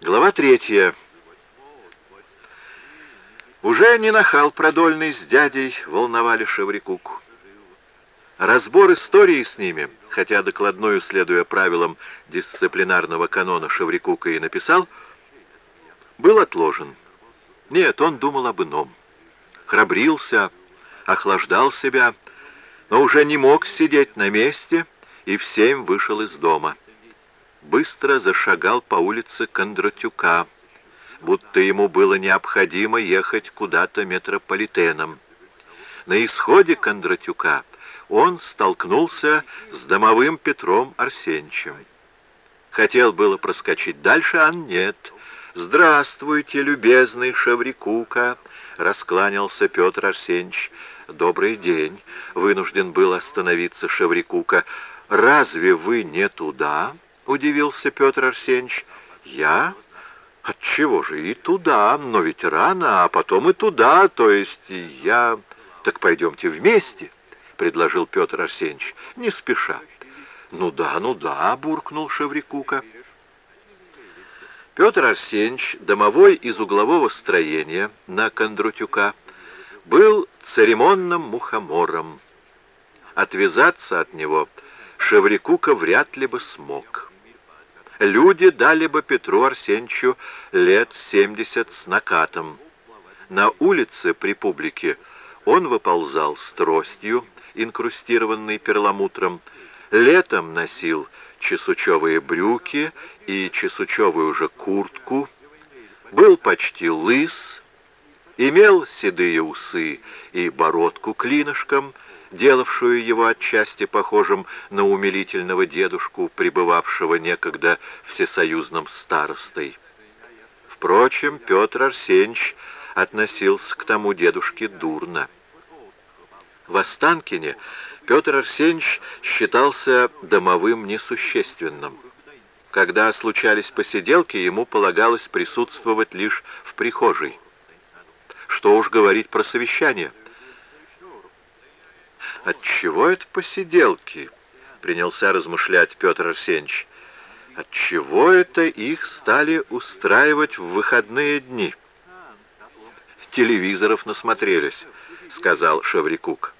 Глава третья. Уже не нахал продольный с дядей волновали Шеврикуку. Разбор истории с ними, хотя докладную, следуя правилам дисциплинарного канона Шеврикука и написал, был отложен. Нет, он думал об ином. Храбрился, охлаждал себя, но уже не мог сидеть на месте и в семь вышел из дома. Быстро зашагал по улице Кондратюка, будто ему было необходимо ехать куда-то метрополитеном. На исходе Кондратюка он столкнулся с домовым Петром Арсеньевичем. Хотел было проскочить дальше, а нет. «Здравствуйте, любезный Шеврикука!» — раскланялся Петр Арсеньевич. «Добрый день!» — вынужден был остановиться Шеврикука. «Разве вы не туда?» — удивился Петр Арсеньевич. «Я? Отчего же и туда, но ведь рано, а потом и туда, то есть я... Так пойдемте вместе!» предложил Петр Арсеньевич, не спеша. «Ну да, ну да», — буркнул Шеврикука. Петр Арсеньевич, домовой из углового строения на Кондрутюка, был церемонным мухомором. Отвязаться от него Шеврикука вряд ли бы смог. Люди дали бы Петру Арсеньевичу лет семьдесят с накатом. На улице при публике он выползал с тростью, инкрустированный перламутром, летом носил чесучевые брюки и чесучевую же куртку, был почти лыс, имел седые усы и бородку клинышком, делавшую его отчасти похожим на умилительного дедушку, пребывавшего некогда всесоюзным старостой. Впрочем, Петр Арсеньевич относился к тому дедушке дурно. В Останкине Петр Арсеньевич считался домовым несущественным. Когда случались посиделки, ему полагалось присутствовать лишь в прихожей. Что уж говорить про совещание. «Отчего это посиделки?» — принялся размышлять Петр Арсеньевич. «Отчего это их стали устраивать в выходные дни?» «Телевизоров насмотрелись», — сказал Шеврикук.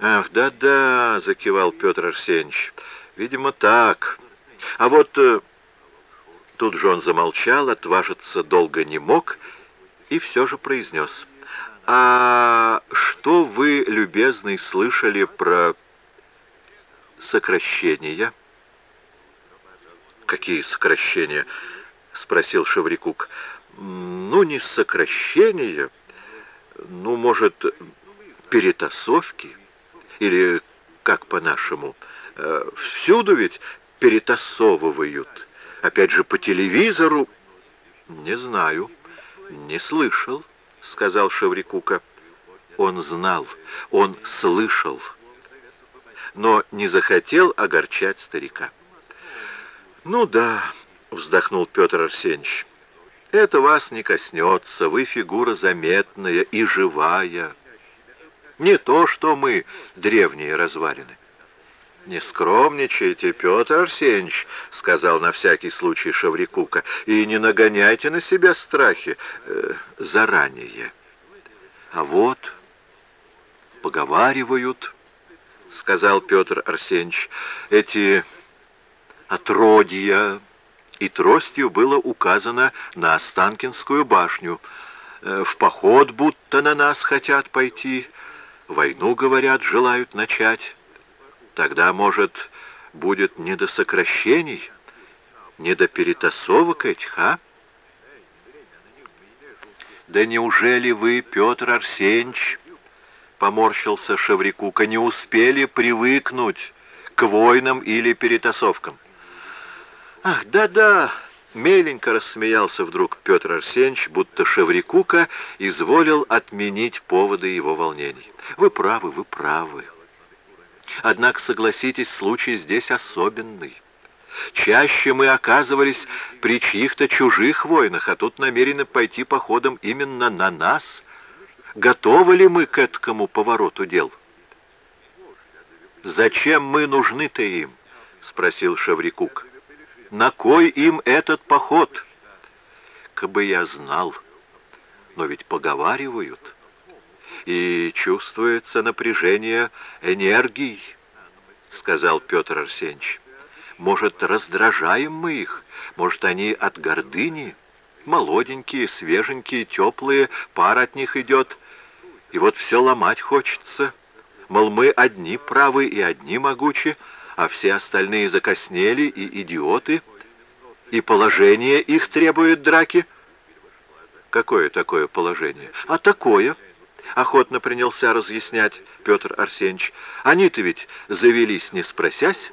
«Ах, да-да», — закивал Петр Арсеньевич, — «видимо, так. А вот...» э, Тут же он замолчал, отважиться долго не мог и все же произнес. «А что вы, любезный, слышали про сокращения?» «Какие сокращения?» — спросил Шеврикук. «Ну, не сокращения, ну, может, перетасовки?» Или как по-нашему? Э, всюду ведь перетасовывают. Опять же, по телевизору. Не знаю, не слышал, сказал Шеврикука. Он знал, он слышал, но не захотел огорчать старика. «Ну да», — вздохнул Петр Арсеньевич, — «это вас не коснется, вы фигура заметная и живая». Не то, что мы, древние развалины. «Не скромничайте, Петр Арсеньевич», — сказал на всякий случай Шаврикука, «и не нагоняйте на себя страхи э, заранее». «А вот, поговаривают», — сказал Петр Арсеньевич, «эти отродья...» И тростью было указано на Останкинскую башню. Э, «В поход будто на нас хотят пойти». Войну, говорят, желают начать. Тогда, может, будет не до сокращений, не до перетасовок этих, а? Да неужели вы, Петр Арсеньевич, поморщился Шеврикука, не успели привыкнуть к войнам или перетасовкам? Ах, да-да, Меленько рассмеялся вдруг Петр Арсеньевич, будто Шеврикука изволил отменить поводы его волнений. «Вы правы, вы правы. Однако, согласитесь, случай здесь особенный. Чаще мы оказывались при чьих-то чужих войнах, а тут намерены пойти походом именно на нас. Готовы ли мы к этому повороту дел?» «Зачем мы нужны-то им?» — спросил Шеврикук. На кой им этот поход? только бы я знал. Но ведь поговаривают. И чувствуется напряжение энергий, сказал Петр Арсеньевич. Может, раздражаем мы их? Может, они от гордыни? Молоденькие, свеженькие, теплые, пар от них идет. И вот все ломать хочется. Мол, мы одни правы и одни могучи, а все остальные закоснели и идиоты, и положение их требует драки. Какое такое положение? А такое, охотно принялся разъяснять Петр Арсеньевич. Они-то ведь завелись, не спросясь.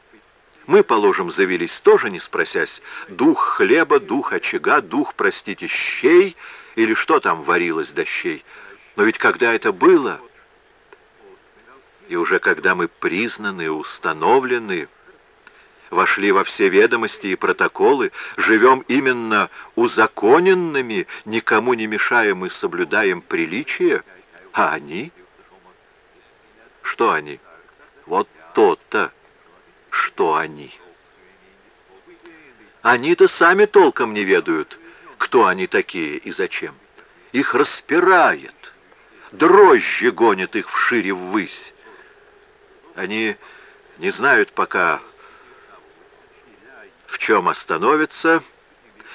Мы, положим, завелись тоже, не спросясь. Дух хлеба, дух очага, дух, простите, щей, или что там варилось до щей. Но ведь когда это было, и уже когда мы признаны, установлены, вошли во все ведомости и протоколы, живем именно узаконенными, никому не мешаем и соблюдаем приличие, а они? Что они? Вот то-то, что они. Они-то сами толком не ведают, кто они такие и зачем. Их распирает, дрожжи гонит их вшире ввысь. Они не знают пока, в чем остановятся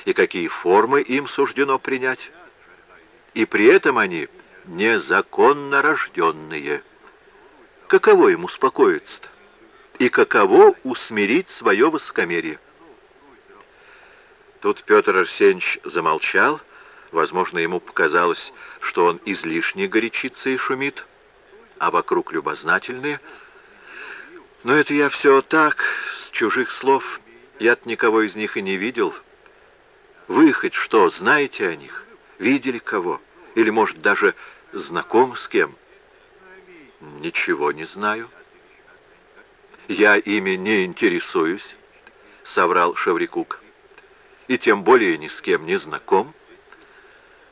и какие формы им суждено принять. И при этом они незаконно рожденные. Каково им успокоиться-то? И каково усмирить свое высокомерие? Тут Петр Арсеньевич замолчал. Возможно, ему показалось, что он излишне горячится и шумит, а вокруг любознательные — но это я все так, с чужих слов. Я-то никого из них и не видел. Вы хоть что, знаете о них? Видели кого? Или, может, даже знаком с кем? Ничего не знаю. Я ими не интересуюсь, соврал Шеврикук. И тем более ни с кем не знаком.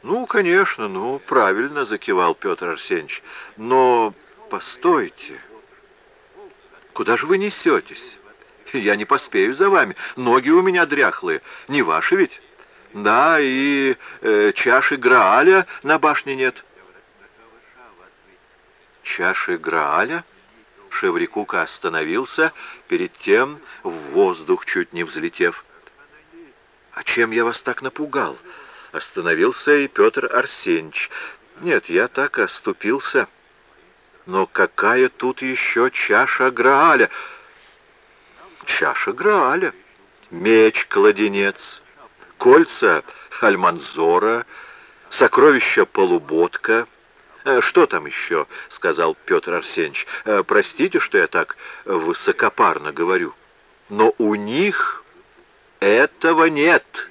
Ну, конечно, ну, правильно, закивал Петр Арсеньевич. Но постойте... Куда же вы несетесь? Я не поспею за вами. Ноги у меня дряхлые. Не ваши ведь? Да, и э, чаши Грааля на башне нет. Чаши Грааля? Шеврикука остановился, перед тем в воздух чуть не взлетев. «А чем я вас так напугал?» Остановился и Петр Арсеньевич. «Нет, я так оступился». Но какая тут еще чаша Грааля? Чаша Грааля. Меч-кладенец, кольца Альманзора, сокровища Полуботка. Э, «Что там еще?» — сказал Петр Арсеньевич. «Э, «Простите, что я так высокопарно говорю, но у них этого нет».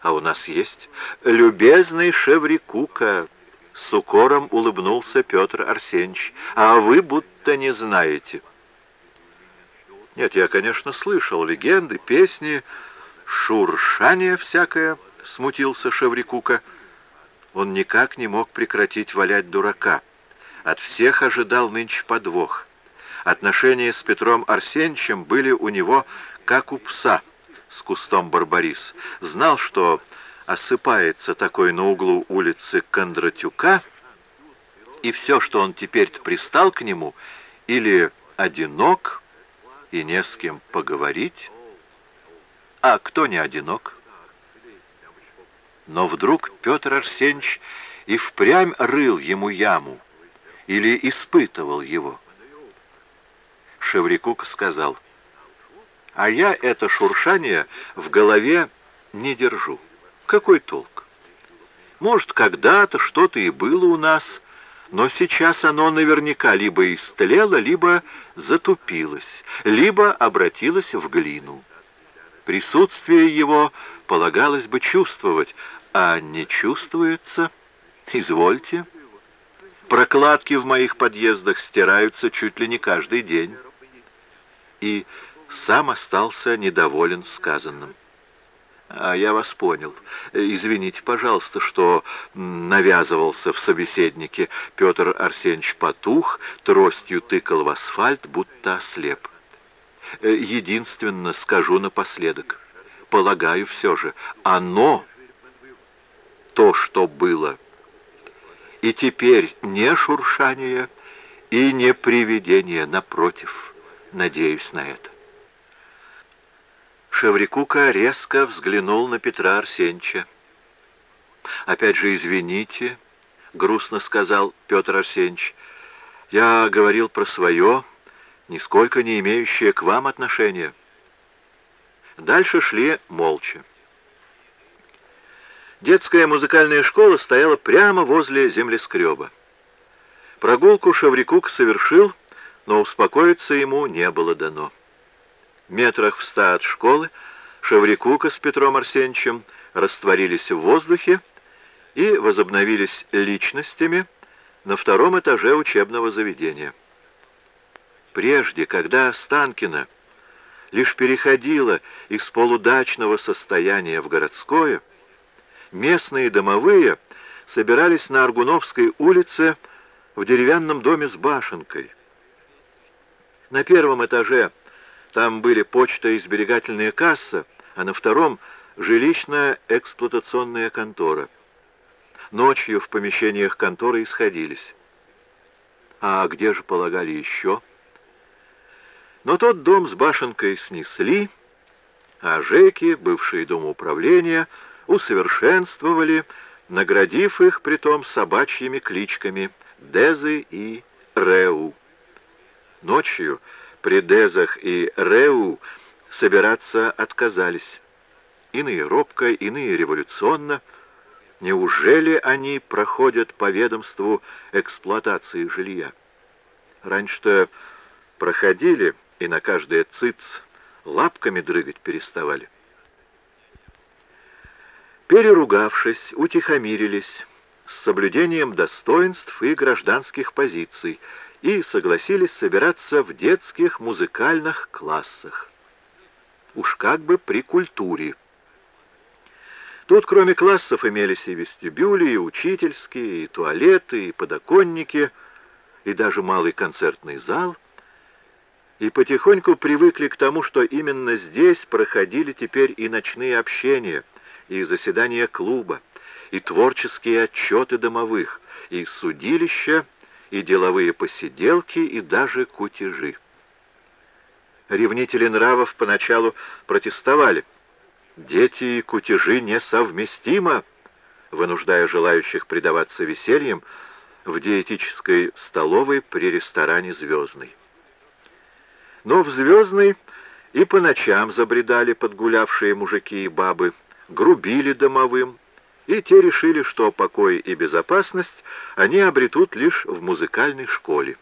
«А у нас есть любезный Шеврикука». С укором улыбнулся Петр Арсеньевич. «А вы будто не знаете». «Нет, я, конечно, слышал легенды, песни, шуршание всякое», — смутился Шеврикука. Он никак не мог прекратить валять дурака. От всех ожидал нынче подвох. Отношения с Петром Арсеньевичем были у него как у пса с кустом барбарис. Знал, что осыпается такой на углу улицы Кондратюка, и все, что он теперь пристал к нему, или одинок и не с кем поговорить, а кто не одинок? Но вдруг Петр Арсеньевич и впрямь рыл ему яму или испытывал его. Шеврикук сказал, «А я это шуршание в голове не держу». Какой толк? Может, когда-то что-то и было у нас, но сейчас оно наверняка либо истлело, либо затупилось, либо обратилось в глину. Присутствие его полагалось бы чувствовать, а не чувствуется. Извольте. Прокладки в моих подъездах стираются чуть ли не каждый день. И сам остался недоволен сказанным. А я вас понял. Извините, пожалуйста, что навязывался в собеседнике. Петр Арсеньевич потух, тростью тыкал в асфальт, будто ослеп. Единственно скажу напоследок. полагаю все же, оно то, что было. И теперь не шуршание и не привидение, напротив, надеюсь на это. Шеврикука резко взглянул на Петра Арсеньевича. «Опять же, извините», — грустно сказал Петр Арсеньевич, — «я говорил про свое, нисколько не имеющее к вам отношения». Дальше шли молча. Детская музыкальная школа стояла прямо возле землескреба. Прогулку Шаврикук совершил, но успокоиться ему не было дано. Метрах в ста от школы Шаврикука с Петром Арсеньевичем растворились в воздухе и возобновились личностями на втором этаже учебного заведения. Прежде, когда Станкина лишь переходила из полудачного состояния в городское, местные домовые собирались на Аргуновской улице в деревянном доме с башенкой. На первом этаже там были почта и сберегательная касса, а на втором — жилищная эксплуатационная контора. Ночью в помещениях конторы исходились. А где же полагали еще? Но тот дом с башенкой снесли, а Жеки, бывшие домоуправления, усовершенствовали, наградив их притом собачьими кличками Дезы и Реу. Ночью при Дезах и Реу собираться отказались. Иные робко, иные революционно. Неужели они проходят по ведомству эксплуатации жилья? Раньше-то проходили, и на каждое циц лапками дрыгать переставали. Переругавшись, утихомирились с соблюдением достоинств и гражданских позиций и согласились собираться в детских музыкальных классах. Уж как бы при культуре. Тут кроме классов имелись и вестибюли, и учительские, и туалеты, и подоконники, и даже малый концертный зал — и потихоньку привыкли к тому, что именно здесь проходили теперь и ночные общения, и заседания клуба, и творческие отчеты домовых, и судилища, и деловые посиделки, и даже кутежи. Ревнители нравов поначалу протестовали. «Дети и кутежи несовместимо», вынуждая желающих предаваться весельям в диетической столовой при ресторане «Звездный». Но в Звездный и по ночам забредали подгулявшие мужики и бабы, грубили домовым, и те решили, что покой и безопасность они обретут лишь в музыкальной школе.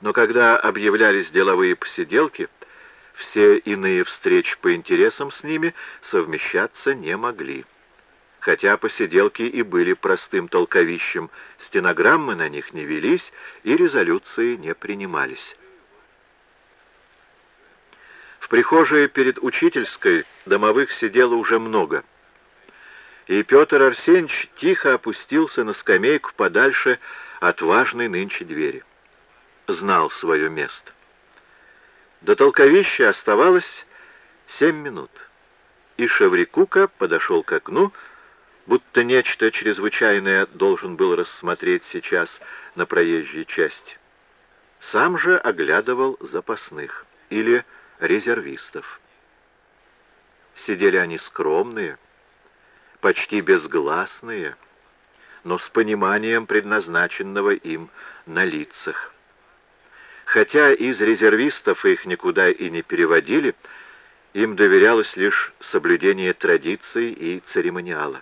Но когда объявлялись деловые посиделки, все иные встречи по интересам с ними совмещаться не могли. Хотя посиделки и были простым толковищем, стенограммы на них не велись и резолюции не принимались. В прихожей перед учительской домовых сидело уже много. И Петр Арсеньевич тихо опустился на скамейку подальше от важной нынче двери. Знал свое место. До толковища оставалось семь минут. И Шеврикука подошел к окну, будто нечто чрезвычайное должен был рассмотреть сейчас на проезжей части. Сам же оглядывал запасных или резервистов. Сидели они скромные, почти безгласные, но с пониманием предназначенного им на лицах. Хотя из резервистов их никуда и не переводили, им доверялось лишь соблюдение традиций и церемониала.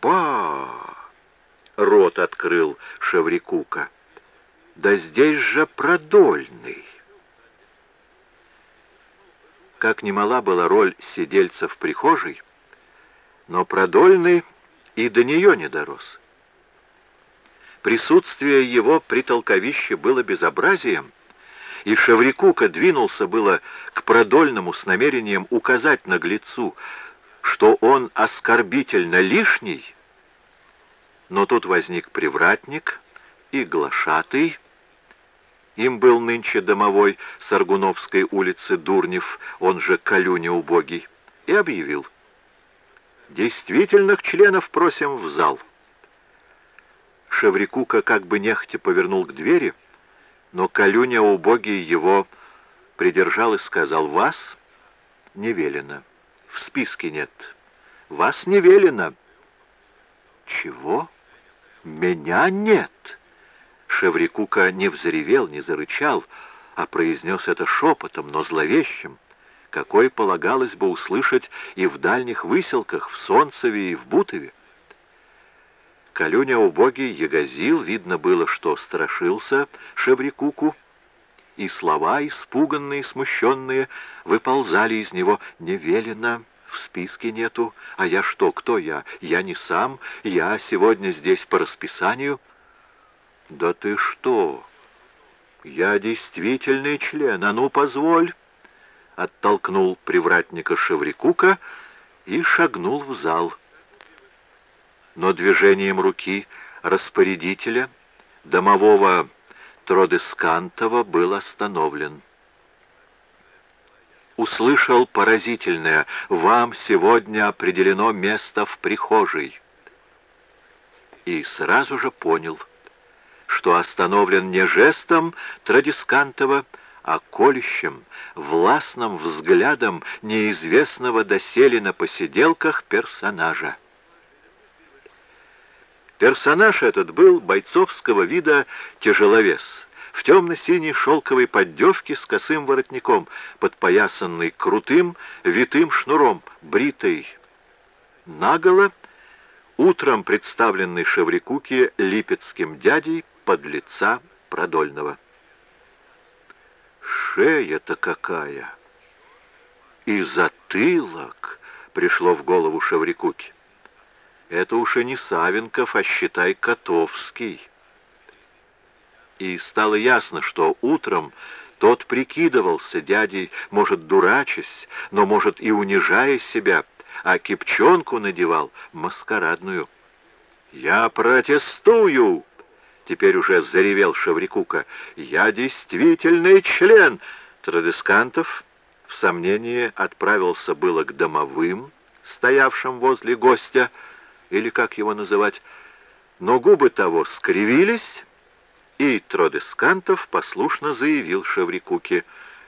«Ба!» — рот открыл Шеврикука. «Да здесь же продольный!» Как немала была роль сидельца в прихожей, но Продольный и до нее не дорос. Присутствие его при толковище было безобразием, и Шеврикука двинулся было к Продольному с намерением указать наглецу, что он оскорбительно лишний, но тут возник привратник и глашатый, им был нынче домовой с Аргуновской улицы Дурнев, он же Калюня убогий, и объявил. «Действительных членов просим в зал». Шеврикука как бы нехотя повернул к двери, но Калюня убогий его придержал и сказал, «Вас не велено, в списке нет, вас не велено». «Чего? Меня нет?» Шеврикука не взревел, не зарычал, а произнес это шепотом, но зловещим, какой полагалось бы услышать и в дальних выселках, в Солнцеве и в Бутове. Калюня убогий ягозил, видно было, что страшился Шеврикуку, и слова, испуганные, смущенные, выползали из него невелено, в списке нету, а я что, кто я? Я не сам, я сегодня здесь по расписанию. Да ты что? Я действительный член, а ну позволь. Оттолкнул привратника Шеврикука и шагнул в зал. Но движением руки распорядителя, домового Тродескантова, был остановлен услышал поразительное «Вам сегодня определено место в прихожей». И сразу же понял, что остановлен не жестом Традискантова, а колющим, властным взглядом неизвестного доселе на посиделках персонажа. Персонаж этот был бойцовского вида тяжеловес — в темно-синей шелковой поддевке с косым воротником, подпоясанный крутым витым шнуром, бритой наголо, утром представленный Шеврикуке липецким дядей под лица Продольного. Шея-то какая! И затылок пришло в голову Шеврикуке. Это уж и не Савенков, а считай Котовский и стало ясно, что утром тот прикидывался дядей, может, дурачась, но, может, и унижая себя, а кипчонку надевал маскарадную. «Я протестую!» — теперь уже заревел Шеврикука. «Я действительный член!» Традескантов в сомнении отправился было к домовым, стоявшим возле гостя, или как его называть, но губы того скривились, и Тродескантов послушно заявил Шеврикуке,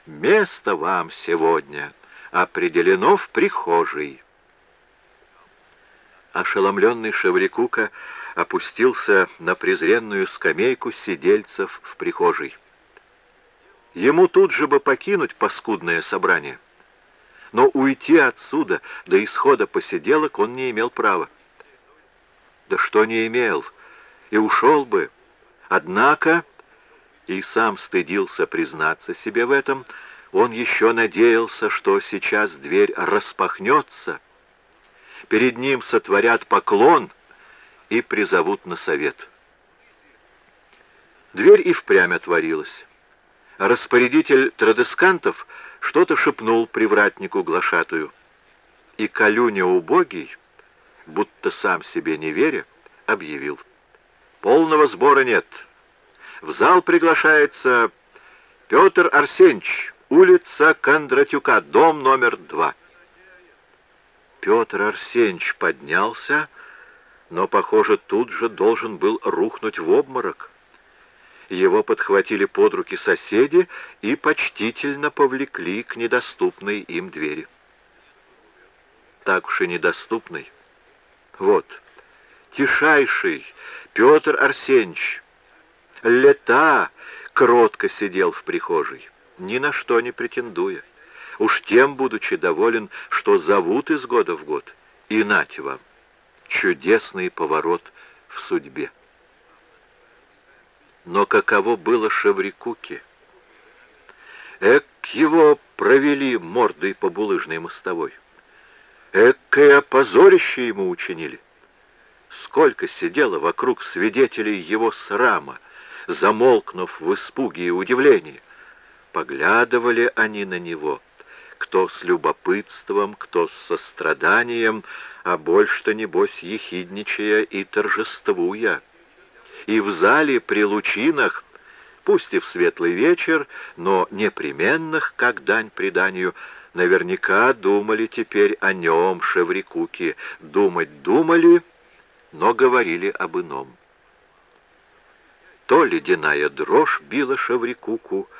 «Место вам сегодня определено в прихожей». Ошеломленный Шеврикука опустился на презренную скамейку сидельцев в прихожей. Ему тут же бы покинуть паскудное собрание. Но уйти отсюда до исхода посиделок он не имел права. Да что не имел, и ушел бы, Однако, и сам стыдился признаться себе в этом, он еще надеялся, что сейчас дверь распахнется, перед ним сотворят поклон и призовут на совет. Дверь и впрямь отворилась. Распорядитель традескантов что-то шепнул привратнику глашатую, и Калюня убогий, будто сам себе не веря, объявил. Полного сбора нет. В зал приглашается Петр Арсеньевич, улица Кондратюка, дом номер два. Петр Арсеньевич поднялся, но, похоже, тут же должен был рухнуть в обморок. Его подхватили под руки соседи и почтительно повлекли к недоступной им двери. Так уж и недоступной. Вот, тишайший, Петр Арсеньевич лета кротко сидел в прихожей, ни на что не претендуя, уж тем будучи доволен, что зовут из года в год, и нать вам, чудесный поворот в судьбе. Но каково было Шеврикуке? Эк его провели мордой по булыжной мостовой. Экое позорище ему учинили. Сколько сидело вокруг свидетелей его срама, замолкнув в испуге и удивлении. Поглядывали они на него, кто с любопытством, кто с состраданием, а больше-то, небось, ехидничая и торжествуя. И в зале при лучинах пусть и в светлый вечер, но непременных, как дань преданию, наверняка думали теперь о нем, Шеврикуке. Думать думали, но говорили об ином. То ледяная дрожь била Шеврикуку,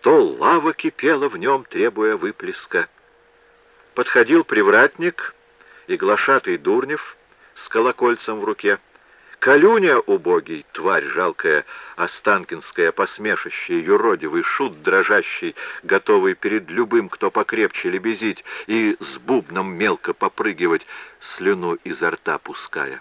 то лава кипела в нем, требуя выплеска. Подходил привратник и глашатый Дурнев с колокольцем в руке. Калюня убогий, тварь жалкая, останкинское посмешище, юродивый шут дрожащий, готовый перед любым, кто покрепче лебезить и с бубном мелко попрыгивать, слюну изо рта пуская.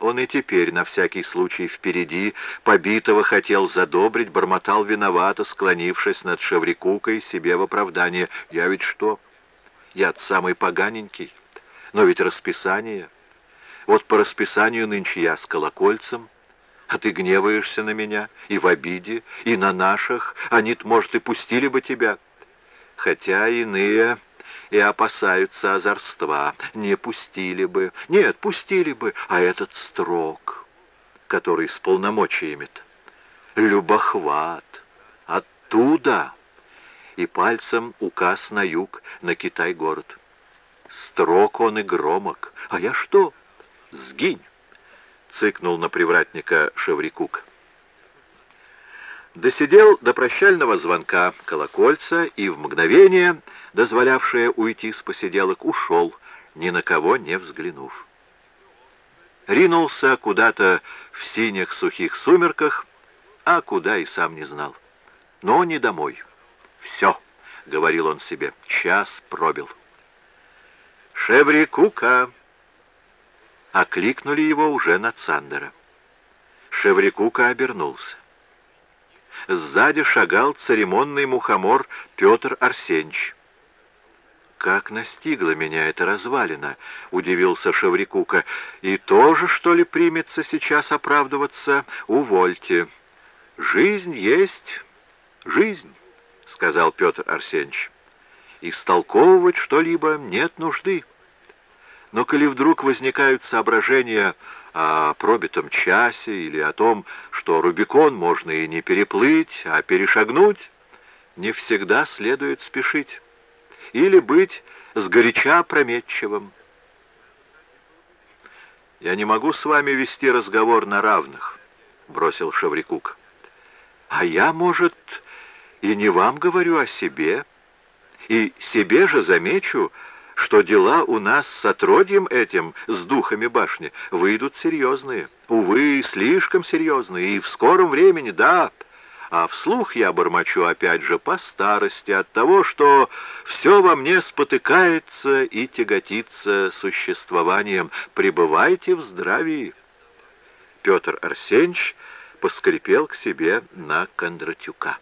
Он и теперь, на всякий случай, впереди, побитого хотел задобрить, бормотал виновато, склонившись над Шеврикукой себе в оправдание. «Я ведь что? Я самый поганенький, но ведь расписание...» Вот по расписанию нынче я с колокольцем, а ты гневаешься на меня и в обиде, и на наших, они-то, может, и пустили бы тебя. Хотя иные и опасаются озорства, не пустили бы. Нет, пустили бы, а этот строк, который с полномочиями-то. Любохват. Оттуда. И пальцем указ на юг, на Китай-город. Строк он и громок. А я что? Сгинь!» — цыкнул на привратника Шеврикук. Досидел до прощального звонка колокольца и в мгновение, дозволявшее уйти с посиделок, ушел, ни на кого не взглянув. Ринулся куда-то в синих сухих сумерках, а куда и сам не знал. Но не домой. «Все», — говорил он себе, — «час пробил». «Шеврикука!» окликнули его уже на Цандера. Шеврикука обернулся. Сзади шагал церемонный мухомор Петр Арсеньевич. «Как настигла меня эта развалина!» — удивился Шеврикука. «И тоже, что ли, примется сейчас оправдываться? Увольте. Жизнь есть жизнь», — сказал Петр Арсеньевич. «Истолковывать что-либо нет нужды». Но коли вдруг возникают соображения о пробитом часе или о том, что Рубикон можно и не переплыть, а перешагнуть, не всегда следует спешить или быть сгоряча опрометчивым. «Я не могу с вами вести разговор на равных», — бросил Шаврикук. «А я, может, и не вам говорю, а себе. И себе же замечу, что дела у нас с отродьем этим, с духами башни, выйдут серьезные. Увы, слишком серьезные, и в скором времени, да. А вслух я бормочу опять же по старости от того, что все во мне спотыкается и тяготится существованием. Пребывайте в здравии. Петр Арсеньевич поскрипел к себе на Кондратюка.